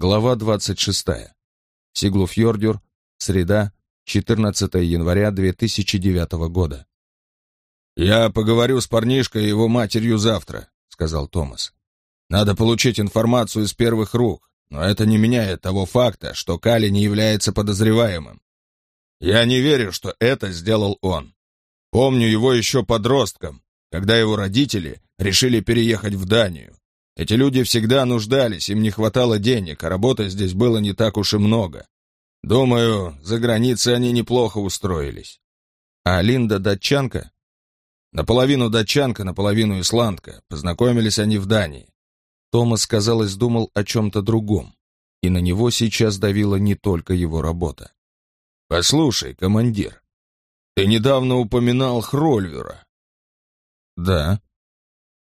Глава 26. Сиглуфьордюр, среда, 14 января 2009 года. «Я поговорю с парнишкой и его матерью завтра», — сказал Томас. «Надо получить информацию из первых рук, но это не меняет того факта, что Кали не является подозреваемым. Я не верю, что это сделал он. Помню его еще подростком, когда его родители решили переехать в Данию. Эти люди всегда нуждались, им не хватало денег, а работы здесь было не так уж и много. Думаю, за границей они неплохо устроились. А Линда датчанка? Наполовину датчанка, наполовину исландка. Познакомились они в Дании. Томас, казалось, думал о чем-то другом, и на него сейчас давила не только его работа. «Послушай, командир, ты недавно упоминал Хрольвера». «Да»,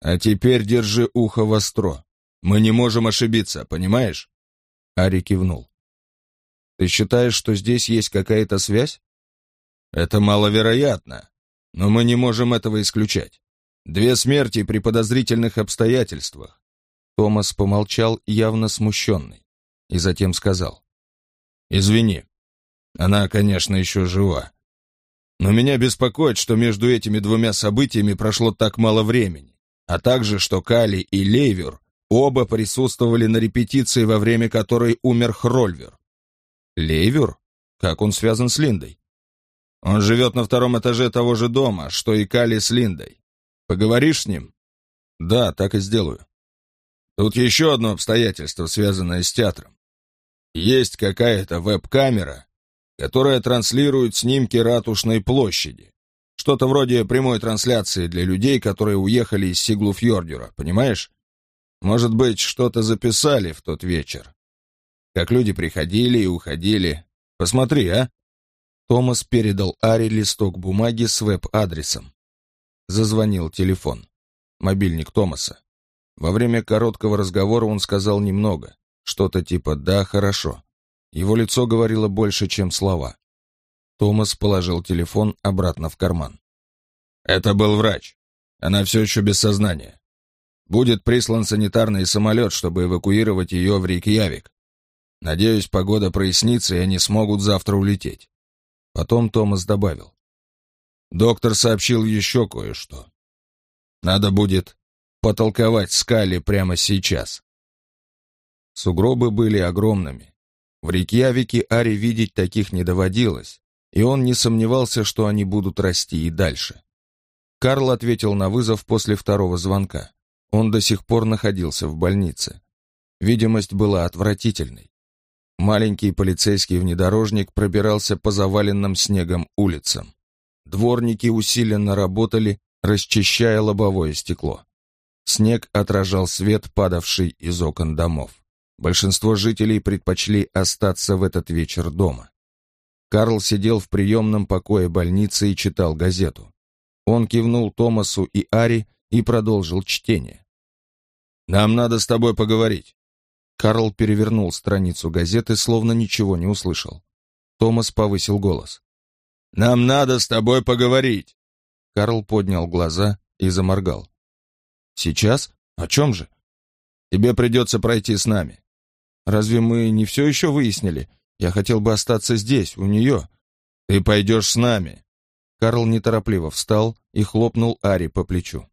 а теперь держи ухо востро. Мы не можем ошибиться, понимаешь? Ари кивнул. Ты считаешь, что здесь есть какая-то связь? Это маловероятно, но мы не можем этого исключать. Две смерти при подозрительных обстоятельствах. Томас помолчал, явно смущенный, и затем сказал. «Извини, она, конечно, еще жива. Но меня беспокоит, что между этими двумя событиями прошло так мало времени а также, что Кали и Лейвер оба присутствовали на репетиции, во время которой умер Хрольвер. Лейвер? Как он связан с Линдой? Он живет на втором этаже того же дома, что и Кали с Линдой. Поговоришь с ним? Да, так и сделаю. Тут еще одно обстоятельство, связанное с театром. Есть какая-то веб-камера, которая транслирует снимки ратушной площади. Что-то вроде прямой трансляции для людей, которые уехали из Сиглуфьордюра, понимаешь? Может быть, что-то записали в тот вечер. Как люди приходили и уходили. Посмотри, а?» Томас передал Ари листок бумаги с веб-адресом. Зазвонил телефон. Мобильник Томаса. Во время короткого разговора он сказал немного. Что-то типа «да, хорошо». Его лицо говорило больше, чем слова. Томас положил телефон обратно в карман. «Это был врач. Она все еще без сознания. Будет прислан санитарный самолет, чтобы эвакуировать ее в Рейкьявик. Надеюсь, погода прояснится, и они смогут завтра улететь». Потом Томас добавил. «Доктор сообщил еще кое-что. Надо будет потолковать с Калли прямо сейчас». Сугробы были огромными. В Рейкьявике Ари видеть таких не доводилось, и он не сомневался, что они будут расти и дальше. Карл ответил на вызов после второго звонка. Он до сих пор находился в больнице. Видимость была отвратительной. Маленький полицейский внедорожник пробирался по заваленным снегом улицам. Дворники усиленно работали, расчищая лобовое стекло. Снег отражал свет, падавший из окон домов. Большинство жителей предпочли остаться в этот вечер дома. Карл сидел в приемном покое больницы и читал газету. Он кивнул Томасу и Ари и продолжил чтение. «Нам надо с тобой поговорить». Карл перевернул страницу газеты, словно ничего не услышал. Томас повысил голос. «Нам надо с тобой поговорить!» Карл поднял глаза и заморгал. «Сейчас? О чем же?» «Тебе придется пройти с нами». «Разве мы не все еще выяснили? Я хотел бы остаться здесь, у нее. Ты пойдешь с нами. Карл неторопливо встал и хлопнул Ари по плечу.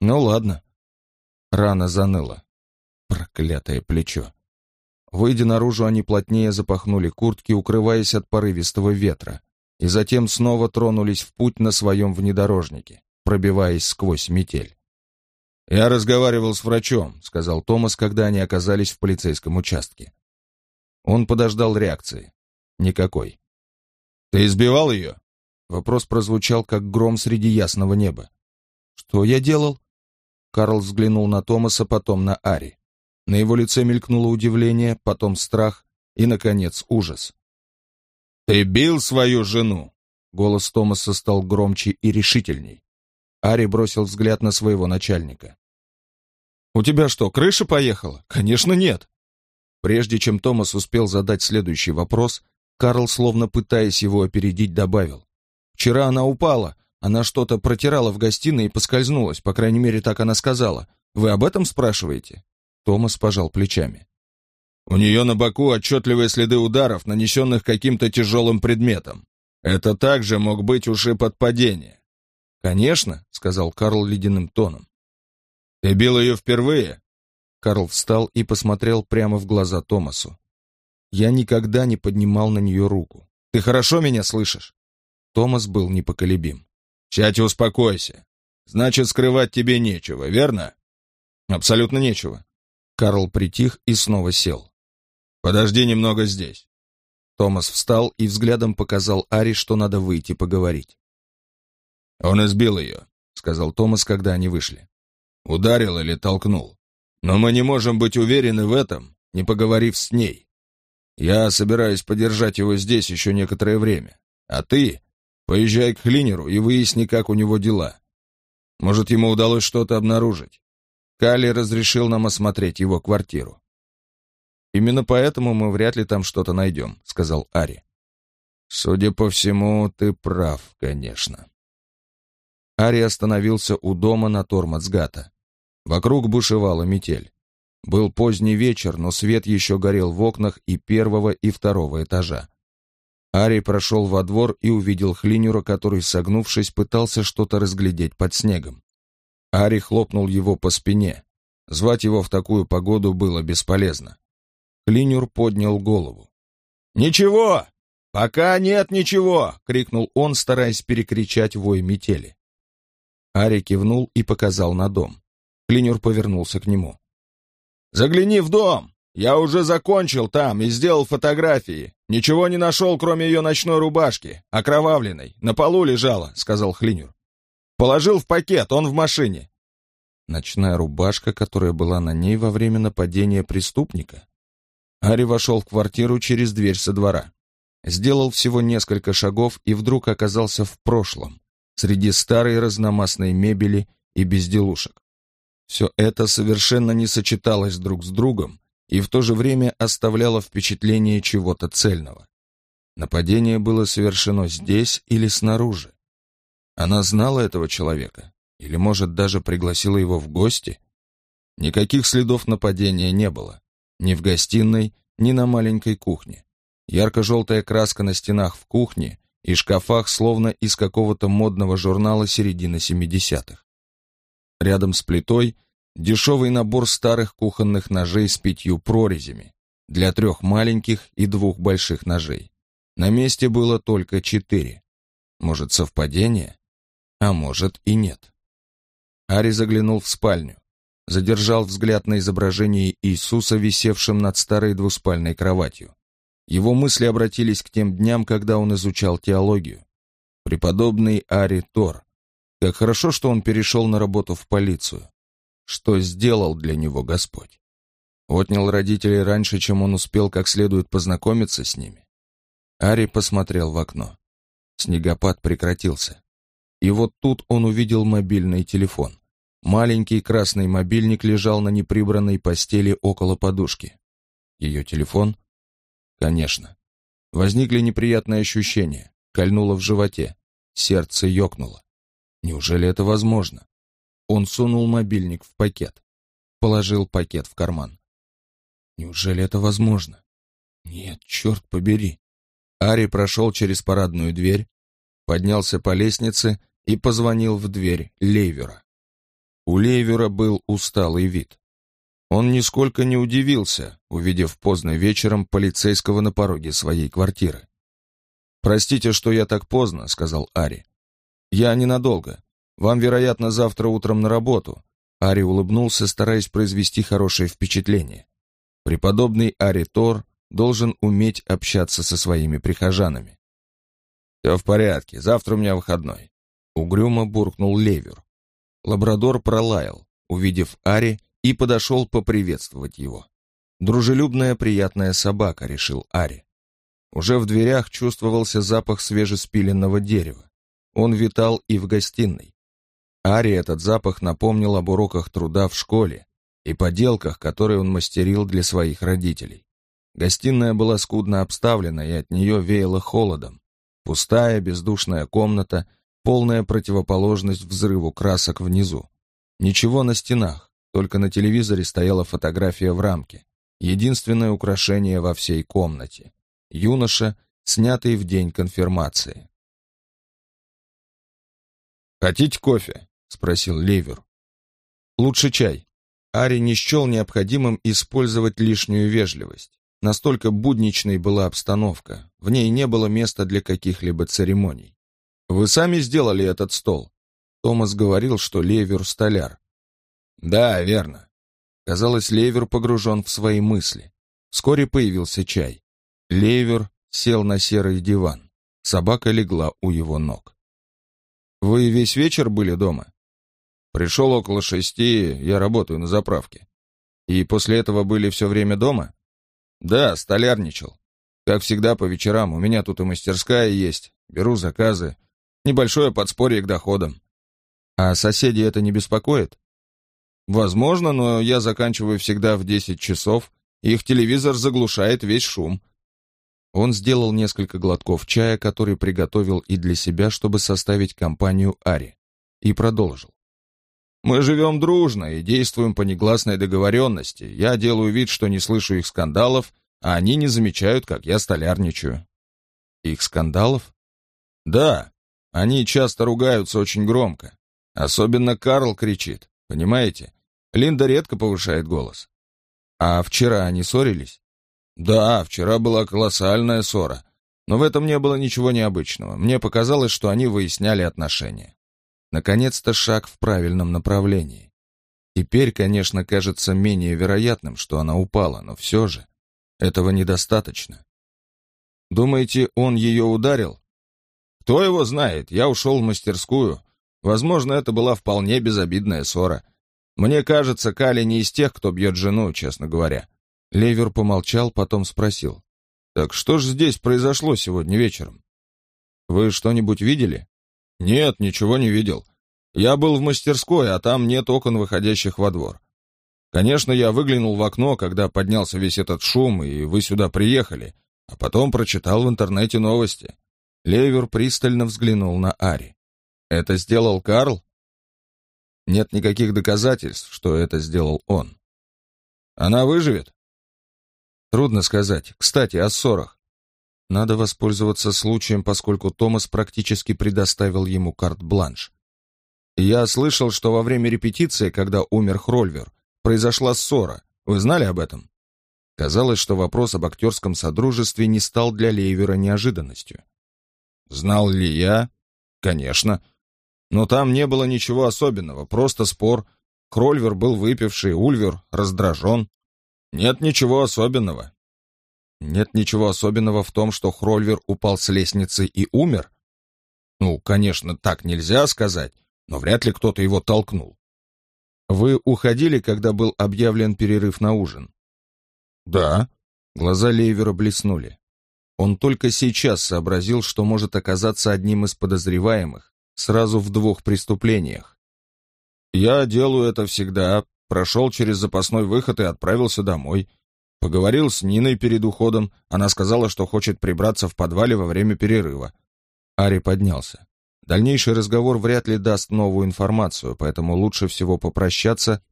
Ну ладно. Рана заныла. Проклятое плечо. Выйдя наружу, они плотнее запахнули куртки, укрываясь от порывистого ветра, и затем снова тронулись в путь на своем внедорожнике, пробиваясь сквозь метель. «Я разговаривал с врачом», — сказал Томас, когда они оказались в полицейском участке. Он подождал реакции. Никакой. «Ты избивал ее?» Вопрос прозвучал, как гром среди ясного неба. «Что я делал?» Карл взглянул на Томаса, потом на Ари. На его лице мелькнуло удивление, потом страх и, наконец, ужас. «Ты бил свою жену?» Голос Томаса стал громче и решительней. Ари бросил взгляд на своего начальника. «У тебя что, крыша поехала? Конечно, нет!» Прежде чем Томас успел задать следующий вопрос, Карл, словно пытаясь его опередить, добавил. «Вчера она упала. Она что-то протирала в гостиной и поскользнулась, по крайней мере, так она сказала. Вы об этом спрашиваете?» Томас пожал плечами. У нее на боку отчетливые следы ударов, нанесенных каким-то тяжелым предметом. Это также мог быть ушиб от падения. «Конечно», — сказал Карл ледяным тоном. «Ты бил ее впервые?» Карл встал и посмотрел прямо в глаза Томасу. «Я никогда не поднимал на нее руку. Ты хорошо меня слышишь?» Томас был непоколебим. «Сядь и успокойся. Значит, скрывать тебе нечего, верно?» «Абсолютно нечего». Карл притих и снова сел. «Подожди немного здесь». Томас встал и взглядом показал Ари, что надо выйти поговорить. «Он избил ее», — сказал Томас, когда они вышли. «Ударил или толкнул. Но мы не можем быть уверены в этом, не поговорив с ней. Я собираюсь подержать его здесь еще некоторое время. А ты поезжай к Хлинеру и выясни, как у него дела. Может, ему удалось что-то обнаружить. Калли разрешил нам осмотреть его квартиру. «Именно поэтому мы вряд ли там что-то найдем», — сказал Ари. «Судя по всему, ты прав, конечно». Ари остановился у дома на Тормацгата. Вокруг бушевала метель. Был поздний вечер, но свет еще горел в окнах и первого, и второго этажа. Ари прошел во двор и увидел Хлинюра, который, согнувшись, пытался что-то разглядеть под снегом. Ари хлопнул его по спине. Звать его в такую погоду было бесполезно. Хлинюр поднял голову. «Ничего! Пока нет ничего!» — крикнул он, стараясь перекричать вой метели. Ари кивнул и показал на дом. Клинер повернулся к нему. «Загляни в дом! Я уже закончил там и сделал фотографии. Ничего не нашел, кроме ее ночной рубашки, окровавленной. На полу лежала», — сказал Хлинер. «Положил в пакет, он в машине». Ночная рубашка, которая была на ней во время нападения преступника? Ари вошел в квартиру через дверь со двора. Сделал всего несколько шагов и вдруг оказался в прошлом, среди старой разномастной мебели и безделушек. Все это совершенно не сочеталось друг с другом и в то же время оставляло впечатление чего-то цельного. Нападение было совершено здесь или снаружи. Она знала этого человека, или, может, даже пригласила его в гости? Никаких следов нападения не было, ни в гостиной, ни на маленькой кухне. Ярко-желтая краска на стенах в кухне и шкафах словно из какого-то модного журнала середины 70-х. Рядом с плитой дешевый набор старых кухонных ножей с пятью прорезями для трех маленьких и двух больших ножей. На месте было только четыре. Может, совпадение? А может и нет. Ари заглянул в спальню, задержал взгляд на изображение Иисуса, висевшем над старой двуспальной кроватью. Его мысли обратились к тем дням, когда он изучал теологию. Преподобный Ари Тор, как хорошо, что он перешел на работу в полицию. Что сделал для него Господь? Отнял родителей раньше, чем он успел как следует познакомиться с ними. Ари посмотрел в окно. Снегопад прекратился. И вот тут он увидел мобильный телефон. Маленький красный мобильник лежал на неприбранной постели около подушки. Ее телефон? Конечно. Возникли неприятные ощущения. Кольнуло в животе. Сердце ёкнуло. Неужели это возможно? Он сунул мобильник в пакет. Положил пакет в карман. Неужели это возможно? Нет, черт побери. Ари прошел через парадную дверь, поднялся по лестнице и позвонил в дверь Лейвера. У Лейвера был усталый вид. Он нисколько не удивился, увидев поздно вечером полицейского на пороге своей квартиры. «Простите, что я так поздно», — сказал Ари. «Я ненадолго. Вам, вероятно, завтра утром на работу». Ари улыбнулся, стараясь произвести хорошее впечатление. Преподобный Ари Тор должен уметь общаться со своими прихожанами. «Все в порядке, завтра у меня выходной», — угрюмо буркнул Левер. Лабрадор пролаял, увидев Ари, и подошел поприветствовать его. Дружелюбная, приятная собака, решил Ари. Уже в дверях чувствовался запах свежеспиленного дерева. Он витал и в гостиной. Ари этот запах напомнил об уроках труда в школе и поделках, которые он мастерил для своих родителей. Гостиная была скудно обставлена, и от нее веяло холодом. Пустая, бездушная комната, полная противоположность взрыву красок внизу. Ничего на стенах, только на телевизоре стояла фотография в рамке. единственное украшение во всей комнате. Юноша, снятый в день конфирмации. «Хотите кофе?» — спросил Левер. «Лучше чай». Ари не счел необходимым использовать лишнюю вежливость. Настолько будничной была обстановка, в ней не было места для каких-либо церемоний. «Вы сами сделали этот стол?» Томас говорил, что Левер столяр. «Да, верно». Казалось, Левер погружен в свои мысли. Вскоре появился чай. Левер сел на серый диван. Собака легла у его ног. «Вы весь вечер были дома?» «Пришел около шести, я работаю на заправке». «И после этого были все время дома?» «Да, столярничал. Как всегда по вечерам, у меня тут и мастерская есть, беру заказы. Небольшое подспорье к доходам». «А соседи это не беспокоит?» «Возможно, но я заканчиваю всегда в десять часов, их телевизор заглушает весь шум». Он сделал несколько глотков чая, который приготовил и для себя, чтобы составить компанию Ари, и продолжил. Мы живем дружно и действуем по негласной договоренности. Я делаю вид, что не слышу их скандалов, а они не замечают, как я столярничаю. Их скандалов? Да, они часто ругаются очень громко. Особенно Карл кричит, понимаете? Линда редко повышает голос. А вчера они ссорились? Да, вчера была колоссальная ссора. Но в этом не было ничего необычного. Мне показалось, что они выясняли отношения. Наконец-то шаг в правильном направлении. Теперь, конечно, кажется менее вероятным, что она упала, но все же этого недостаточно. Думаете, он ее ударил? Кто его знает, я ушел в мастерскую. Возможно, это была вполне безобидная ссора. Мне кажется, Кали не из тех, кто бьет жену, честно говоря. Левер помолчал, потом спросил. «Так что же здесь произошло сегодня вечером?» «Вы что-нибудь видели?» «Нет, ничего не видел. Я был в мастерской, а там нет окон, выходящих во двор. Конечно, я выглянул в окно, когда поднялся весь этот шум, и вы сюда приехали, а потом прочитал в интернете новости». Левер пристально взглянул на Ари. «Это сделал Карл?» «Нет никаких доказательств, что это сделал он». «Она выживет?» «Трудно сказать. Кстати, о ссорах. Надо воспользоваться случаем, поскольку Томас практически предоставил ему карт-бланш. Я слышал, что во время репетиции, когда умер Хрольвер, произошла ссора. Вы знали об этом? Казалось, что вопрос об актерском содружестве не стал для Лейвера неожиданностью. Знал ли я? Конечно. Но там не было ничего особенного, просто спор. Хрольвер был выпивший, Ульвер раздражен. Нет ничего особенного. Нет ничего особенного в том, что Хрольвер упал с лестницы и умер? Ну, конечно, так нельзя сказать, но вряд ли кто-то его толкнул. Вы уходили, когда был объявлен перерыв на ужин? Да. Глаза Лейвера блеснули. Он только сейчас сообразил, что может оказаться одним из подозреваемых сразу в двух преступлениях. Я делаю это всегда, прошел через запасной выход и отправился домой. Поговорил с Ниной перед уходом, она сказала, что хочет прибраться в подвале во время перерыва. Ари поднялся. Дальнейший разговор вряд ли даст новую информацию, поэтому лучше всего попрощаться,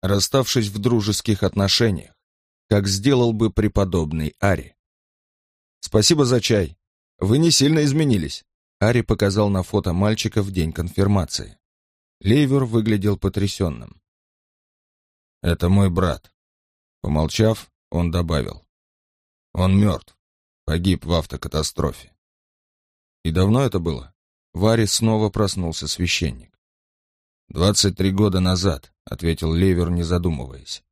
расставшись в дружеских отношениях, как сделал бы преподобный Ари. «Спасибо за чай. Вы не сильно изменились», — Ари показал на фото мальчика в день конфирмации. Лейвер выглядел потрясенным. «Это мой брат». Помолчав, он добавил. Он мертв. Погиб в автокатастрофе. И давно это было? В Аре снова проснулся священник. «Двадцать три года назад», — ответил Левер, не задумываясь.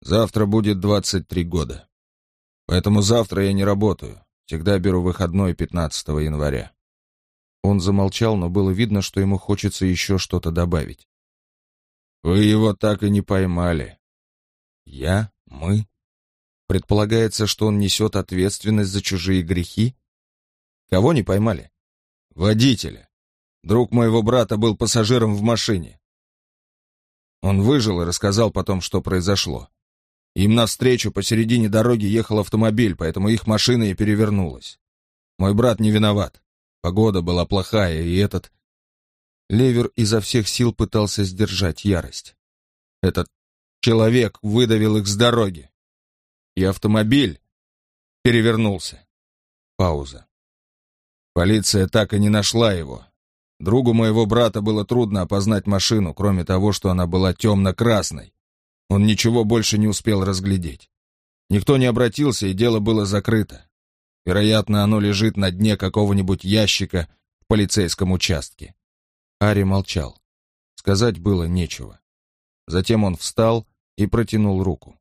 «Завтра будет двадцать три года. Поэтому завтра я не работаю. Всегда беру выходной 15 января». Он замолчал, но было видно, что ему хочется еще что-то добавить. «Вы его так и не поймали». «Я? Мы?» Предполагается, что он несет ответственность за чужие грехи? Кого не поймали? Водителя. Друг моего брата был пассажиром в машине. Он выжил и рассказал потом, что произошло. Им навстречу посередине дороги ехал автомобиль, поэтому их машина и перевернулась. Мой брат не виноват. Погода была плохая, и этот... Левер изо всех сил пытался сдержать ярость. Этот человек выдавил их с дороги. и автомобиль перевернулся. Пауза. Полиция так и не нашла его. Другу моего брата было трудно опознать машину, кроме того, что она была темно-красной. Он ничего больше не успел разглядеть. Никто не обратился, и дело было закрыто. Вероятно, оно лежит на дне какого-нибудь ящика в полицейском участке. Ари молчал. Сказать было нечего. Затем он встал и протянул руку.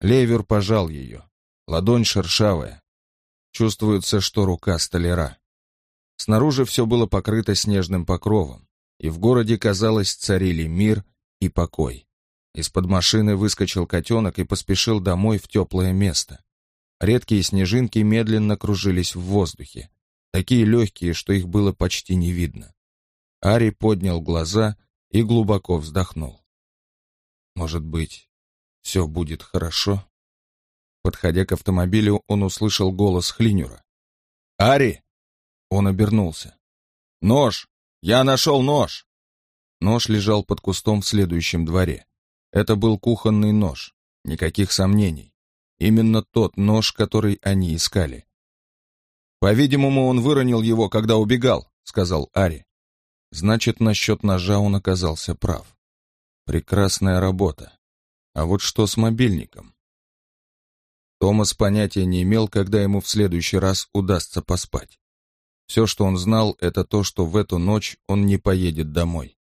Левер пожал ее. Ладонь шершавая. Чувствуется, что рука столяра. Снаружи все было покрыто снежным покровом, и в городе, казалось, царили мир и покой. Из-под машины выскочил котенок и поспешил домой в теплое место. Редкие снежинки медленно кружились в воздухе, такие легкие, что их было почти не видно. Ари поднял глаза и глубоко вздохнул. Может быть, все будет хорошо? Подходя к автомобилю, он услышал голос Хлинюра. «Ари!» Он обернулся. «Нож! Я нашел нож!» Нож лежал под кустом в следующем дворе. Это был кухонный нож, никаких сомнений. Именно тот нож, который они искали. «По-видимому, он выронил его, когда убегал», — сказал Ари. Значит, насчет ножа он оказался прав. Прекрасная работа. А вот что с мобильником? Томас понятия не имел, когда ему в следующий раз удастся поспать. Все, что он знал, это то, что в эту ночь он не поедет домой.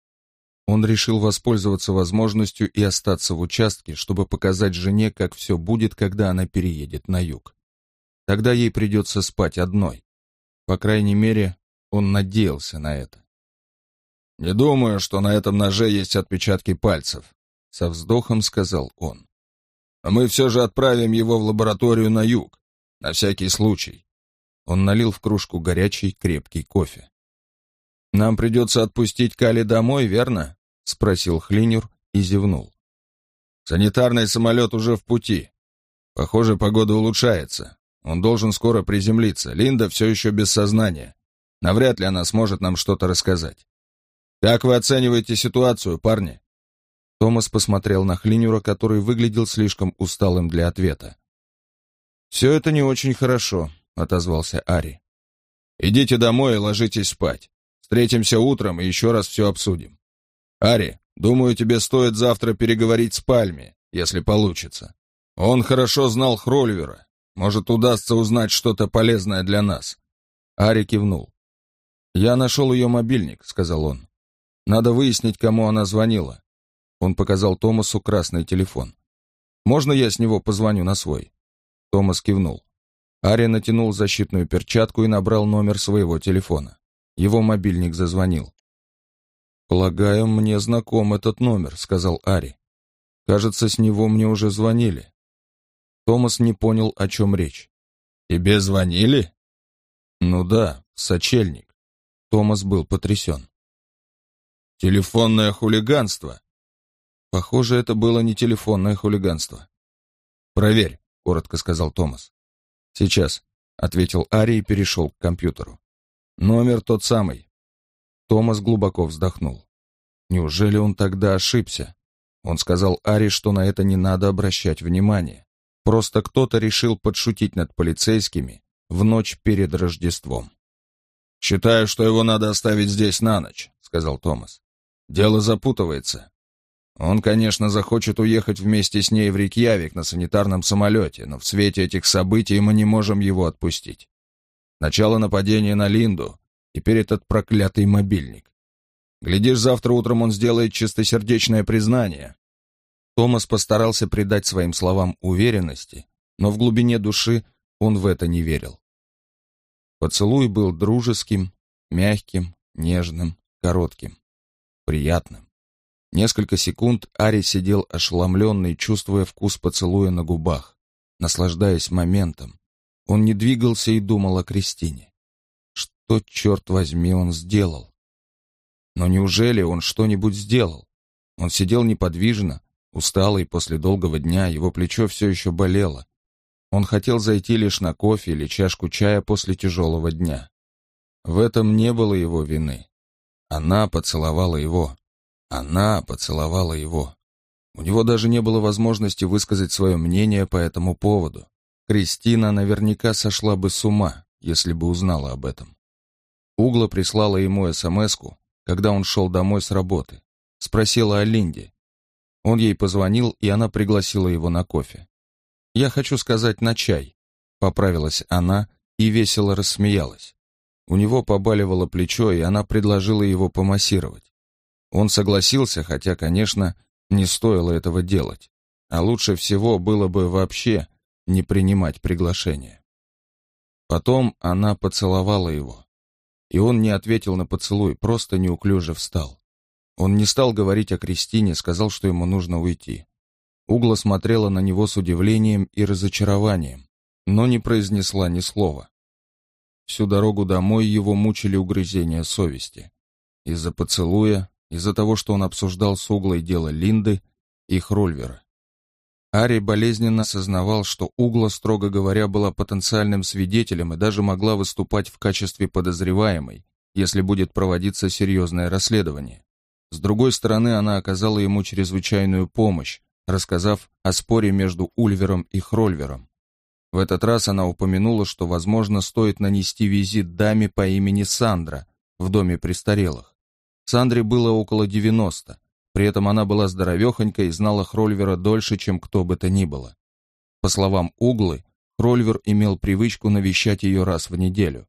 Он решил воспользоваться возможностью и остаться в участке, чтобы показать жене, как все будет, когда она переедет на юг. Тогда ей придется спать одной. По крайней мере, он надеялся на это. «Не думаю, что на этом ноже есть отпечатки пальцев», — со вздохом сказал он. «Но мы все же отправим его в лабораторию на юг, на всякий случай. Он налил в кружку горячий, крепкий кофе. «Нам придется отпустить Кали домой, верно?» — спросил Хлинер и зевнул. «Санитарный самолет уже в пути. Похоже, погода улучшается. Он должен скоро приземлиться. Линда все еще без сознания. Навряд ли она сможет нам что-то рассказать. Как вы оцениваете ситуацию, парни?» Томас посмотрел на Хлинюра, который выглядел слишком усталым для ответа. «Все это не очень хорошо», — отозвался Ари. «Идите домой и ложитесь спать. Встретимся утром и еще раз все обсудим. Ари, думаю, тебе стоит завтра переговорить с Пальми, если получится. Он хорошо знал Хрольвера. Может, удастся узнать что-то полезное для нас». Ари кивнул. «Я нашел ее мобильник», — сказал он. «Надо выяснить, кому она звонила». Он показал Томасу красный телефон. «Можно я с него позвоню на свой?» Томас кивнул. Ари натянул защитную перчатку и набрал номер своего телефона. Его мобильник зазвонил. «Полагаю, мне знаком этот номер», — сказал Ари. «Кажется, с него мне уже звонили». Томас не понял, о чем речь. «Тебе звонили?» «Ну да, сочельник». Томас был потрясен. «Телефонное хулиганство». Похоже, это было не телефонное хулиганство. «Проверь», — коротко сказал Томас. «Сейчас», — ответил Ари и перешел к компьютеру. «Номер тот самый». Томас глубоко вздохнул. Неужели он тогда ошибся? Он сказал Ари, что на это не надо обращать внимание. Просто кто-то решил подшутить над полицейскими в ночь перед Рождеством. «Считаю, что его надо оставить здесь на ночь», — сказал Томас. «Дело запутывается. Он, конечно, захочет уехать вместе с ней в Рикьявик на санитарном самолете, но в свете этих событий мы не можем его отпустить. Начало нападения на Линду, теперь этот проклятый мобильник. Глядишь, завтра утром он сделает чистосердечное признание. Томас постарался придать своим словам уверенности, но в глубине души он в это не верил. Поцелуй был дружеским, мягким, нежным, коротким, приятным. Несколько секунд Ари сидел ошеломленный, чувствуя вкус поцелуя на губах, наслаждаясь моментом. Он не двигался и думал о Кристине. Что, черт возьми, он сделал? Но неужели он что-нибудь сделал? Он сидел неподвижно, усталый после долгого дня, его плечо все еще болело. Он хотел зайти лишь на кофе или чашку чая после тяжелого дня. В этом не было его вины. Она поцеловала его. Она поцеловала его. У него даже не было возможности высказать свое мнение по этому поводу. Кристина наверняка сошла бы с ума, если бы узнала об этом. Угла прислала ему смс когда он шел домой с работы. Спросила о Линде. Он ей позвонил, и она пригласила его на кофе. «Я хочу сказать на чай», — поправилась она и весело рассмеялась. У него побаливало плечо, и она предложила его помассировать. Он согласился, хотя, конечно, не стоило этого делать. А лучше всего было бы вообще не принимать приглашение. Потом она поцеловала его. И он не ответил на поцелуй, просто неуклюже встал. Он не стал говорить о Кристине, сказал, что ему нужно уйти. Угла смотрела на него с удивлением и разочарованием, но не произнесла ни слова. Всю дорогу домой его мучили угрызения совести. Из-за поцелуя, из-за того, что он обсуждал с Углой дело Линды и Хрольвера. Ари болезненно осознавал, что Угла, строго говоря, была потенциальным свидетелем и даже могла выступать в качестве подозреваемой, если будет проводиться серьезное расследование. С другой стороны, она оказала ему чрезвычайную помощь, рассказав о споре между Ульвером и Хрольвером. В этот раз она упомянула, что, возможно, стоит нанести визит даме по имени Сандра в доме престарелых. Сандре было около 90, при этом она была здоровехонька и знала Хрольвера дольше, чем кто бы то ни было. По словам Углы, Хрольвер имел привычку навещать ее раз в неделю.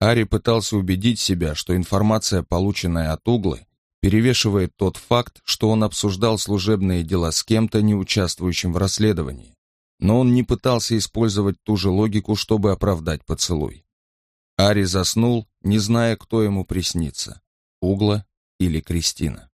Ари пытался убедить себя, что информация, полученная от Углы, перевешивает тот факт, что он обсуждал служебные дела с кем-то, не участвующим в расследовании. Но он не пытался использовать ту же логику, чтобы оправдать поцелуй. Ари заснул, не зная, кто ему приснится – Угла или Кристина.